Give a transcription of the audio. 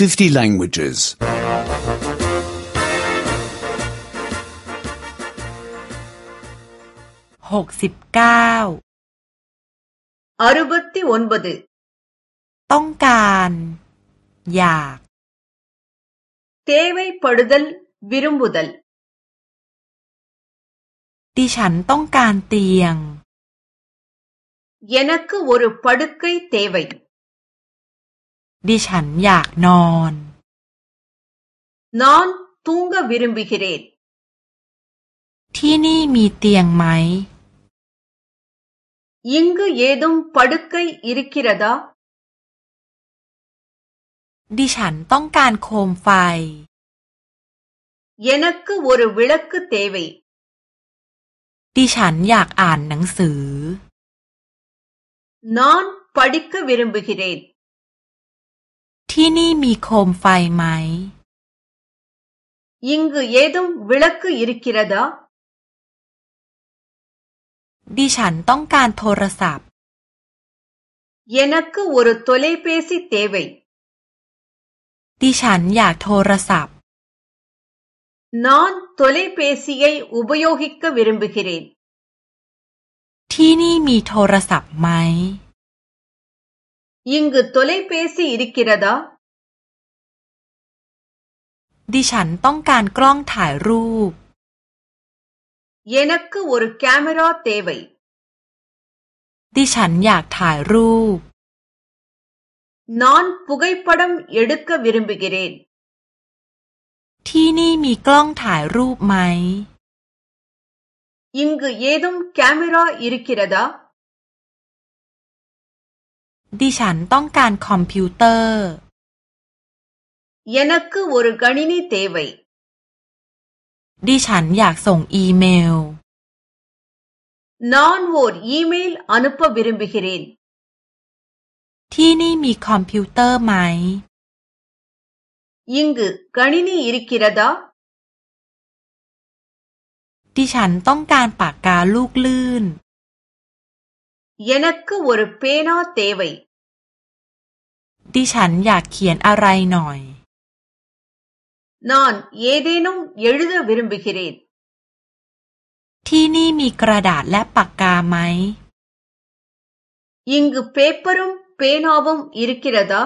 50 languages. 69 அறுபத்தி ஒன்பது ต้องการอยาก தேவைப்படுதல் விரும்புதல் ดิฉันต้องการเตียง எனக்கு ஒரு படுக்கை தேவை ดิฉันอยากนอน นอนตุงกวิริมบิคิเรตที่นี่มีเตียงไหม ยิงกு ஏ ดு ம ் படுக்கை இ ர ิร் க ி ற ดิฉันต้องการโคมไฟ เยนักுว ர รวิลักกுเேวีดิฉันอยากอ่านหนังสือ นอนปัดกั் க வ ิ ர ுบ் ப ு க ிที่นี่มีโคมไฟไหมยิงกเยดุมวิลักุยริกิระดดิฉันต้องการโทรศัพท์ เยนักกูวรุตโตเลเปซิเตเวดิฉันอยากโทรศัพท์นอนโทเลเปซิเยอุบโยหิกกวิริมบิคิเรนที่นี่มีโทรศัพท์ไหม இங்கு தொலைபேசி இருக்கிறதா ดิฉันต้องการกล้องถ่ายรูป எனக்கு ஒரு கேமரா தேவை ดิฉันอยากถ่ายรูป நான் புகைப்படம் எடுக்க விரும்புகிறேன் ที่นี่มีกล้องถ่ายรูปไหม இங்கு ஏதும் கேமரா இருக்கிறதா ดิฉันต้องการคอมพิวเตอร์ยานักก์วอร์กันนีเทวัยดิฉันอยากส่งอีเมลนอนวอร์อีเมลอนุปบิริมบิคิรินที่นี่มีคอมพิวเตอร์ไหม ยิงก์กันนีอิริกิระดา ดิฉันต้องการปากกาลูกลื่นยานักก์วอร์เพนอเทวัยดิฉันอยากเขียนอะไรหน่อย นอนเยเดนุ่งยืดวิริมบิคิรดที่นี่มีกระดาษและปากกาไหม ยิงกเปเปอร์มเปนอวมอิริกิระดา